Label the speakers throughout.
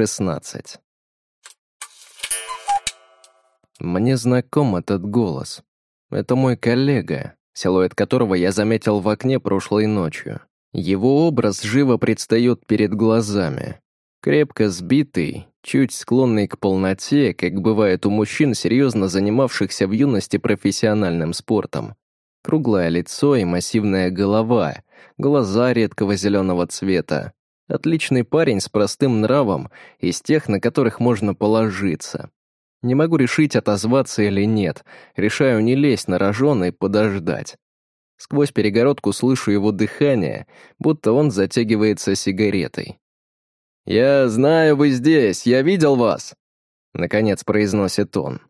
Speaker 1: 16. Мне знаком этот голос. Это мой коллега, силуэт которого я заметил в окне прошлой ночью. Его образ живо предстает перед глазами. Крепко сбитый, чуть склонный к полноте, как бывает у мужчин, серьезно занимавшихся в юности профессиональным спортом. Круглое лицо и массивная голова, глаза редкого зеленого цвета. Отличный парень с простым нравом, из тех, на которых можно положиться. Не могу решить, отозваться или нет. Решаю не лезть на рожон и подождать. Сквозь перегородку слышу его дыхание, будто он затягивается сигаретой. «Я знаю, вы здесь, я видел вас!» Наконец произносит он.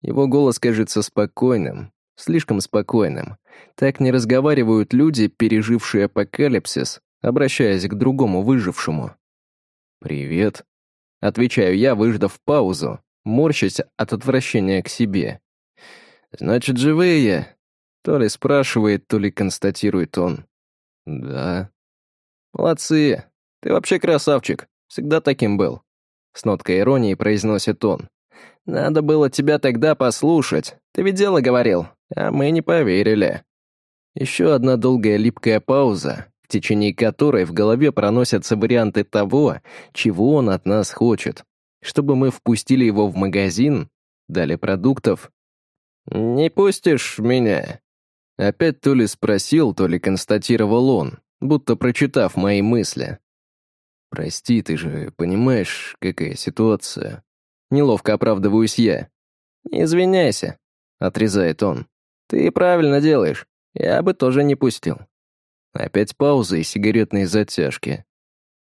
Speaker 1: Его голос кажется спокойным, слишком спокойным. Так не разговаривают люди, пережившие апокалипсис, обращаясь к другому выжившему. «Привет», — отвечаю я, выждав паузу, морщась от отвращения к себе. «Значит, живые?» То ли спрашивает, то ли констатирует он. «Да». «Молодцы. Ты вообще красавчик. Всегда таким был». С ноткой иронии произносит он. «Надо было тебя тогда послушать. Ты ведь дело говорил, а мы не поверили». Еще одна долгая липкая пауза, в течение которой в голове проносятся варианты того, чего он от нас хочет чтобы мы впустили его в магазин, дали продуктов. «Не пустишь меня?» Опять то ли спросил, то ли констатировал он, будто прочитав мои мысли. «Прости, ты же понимаешь, какая ситуация?» Неловко оправдываюсь я. «Не извиняйся», — отрезает он. «Ты правильно делаешь. Я бы тоже не пустил». Опять пауза и сигаретные затяжки.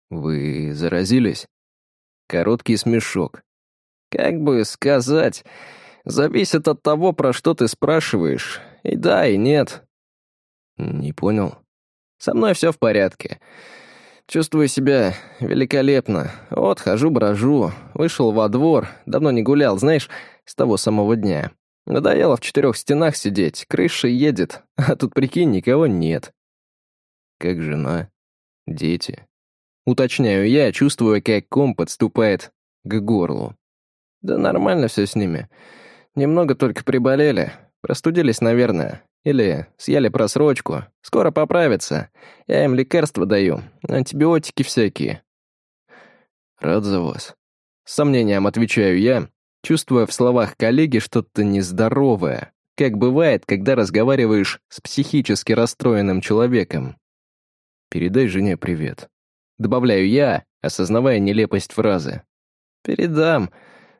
Speaker 1: «Вы заразились?» Короткий смешок. Как бы сказать, зависит от того, про что ты спрашиваешь. И да, и нет. Не понял. Со мной все в порядке. Чувствую себя великолепно. Вот, хожу-брожу, вышел во двор, давно не гулял, знаешь, с того самого дня. Надоело в четырех стенах сидеть, крыша едет, а тут, прикинь, никого нет. Как жена, дети. Уточняю я, чувствуя, как ком подступает к горлу. Да нормально все с ними. Немного только приболели. Простудились, наверное. Или съели просрочку. Скоро поправятся. Я им лекарства даю. Антибиотики всякие. Рад за вас. С сомнением отвечаю я, чувствуя в словах коллеги что-то нездоровое, как бывает, когда разговариваешь с психически расстроенным человеком. Передай жене привет. Добавляю я, осознавая нелепость фразы. «Передам,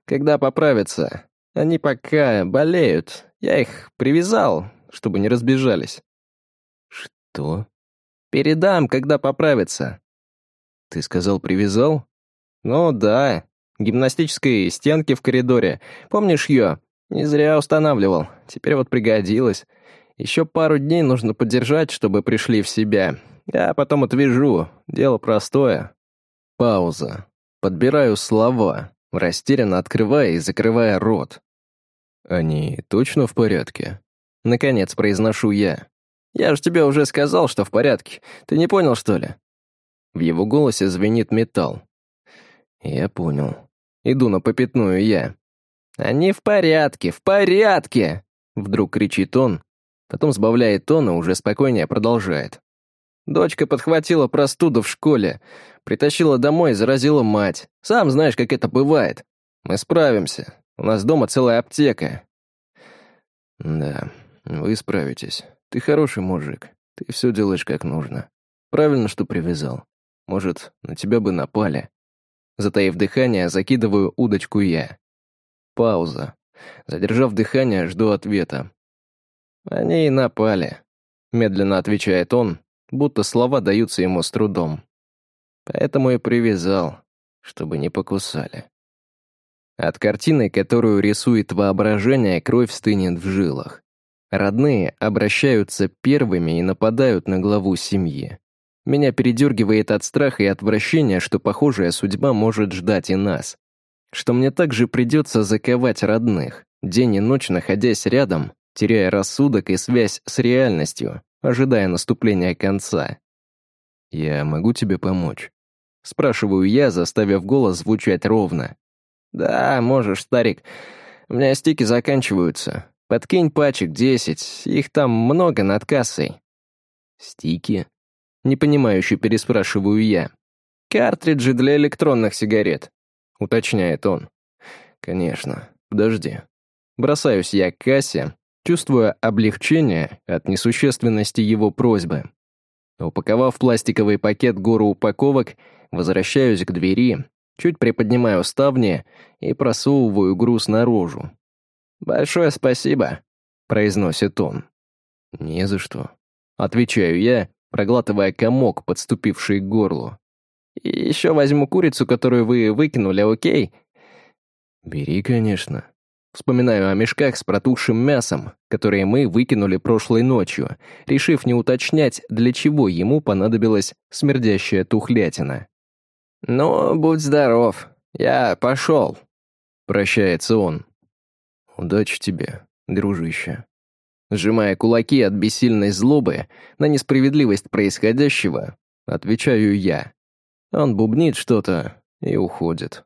Speaker 1: когда поправятся. Они пока болеют. Я их привязал, чтобы не разбежались». «Что?» «Передам, когда поправятся». «Ты сказал, привязал?» «Ну да. Гимнастической стенки в коридоре. Помнишь ее? Не зря устанавливал. Теперь вот пригодилось. Еще пару дней нужно подержать, чтобы пришли в себя. Я потом отвяжу. Дело простое. Пауза. Подбираю слова, растерянно открывая и закрывая рот. Они точно в порядке? Наконец произношу я. Я же тебе уже сказал, что в порядке. Ты не понял, что ли? В его голосе звенит металл. Я понял. Иду на попятную я. «Они в порядке, в порядке!» Вдруг кричит он, потом сбавляет тон и уже спокойнее продолжает. Дочка подхватила простуду в школе, притащила домой и заразила мать. Сам знаешь, как это бывает. Мы справимся. У нас дома целая аптека. Да, вы справитесь. Ты хороший мужик. Ты все делаешь как нужно. Правильно, что привязал. Может, на тебя бы напали. Затаив дыхание, закидываю удочку я. Пауза. Задержав дыхание, жду ответа. Они и напали. Медленно отвечает он, будто слова даются ему с трудом. Поэтому и привязал, чтобы не покусали. От картины, которую рисует воображение, кровь стынет в жилах. Родные обращаются первыми и нападают на главу семьи. Меня передергивает от страха и отвращения, что похожая судьба может ждать и нас. Что мне также придется заковать родных, день и ночь находясь рядом, теряя рассудок и связь с реальностью, ожидая наступления конца. «Я могу тебе помочь?» Спрашиваю я, заставив голос звучать ровно. «Да, можешь, старик. У меня стики заканчиваются. Подкинь пачек десять, их там много над кассой». «Стики?» Непонимающе переспрашиваю я. «Картриджи для электронных сигарет», — уточняет он. «Конечно. Подожди». Бросаюсь я к кассе, чувствуя облегчение от несущественности его просьбы. Упаковав пластиковый пакет гору упаковок, возвращаюсь к двери, чуть приподнимаю ставни и просовываю груз наружу. «Большое спасибо», — произносит он. «Не за что», — отвечаю я, проглатывая комок, подступивший к горлу. «И еще возьму курицу, которую вы выкинули, окей?» «Бери, конечно», Вспоминаю о мешках с протухшим мясом, которые мы выкинули прошлой ночью, решив не уточнять, для чего ему понадобилась смердящая тухлятина. «Ну, будь здоров, я пошел», — прощается он. «Удачи тебе, дружище». Сжимая кулаки от бессильной злобы на несправедливость происходящего, отвечаю я. Он бубнит что-то и уходит.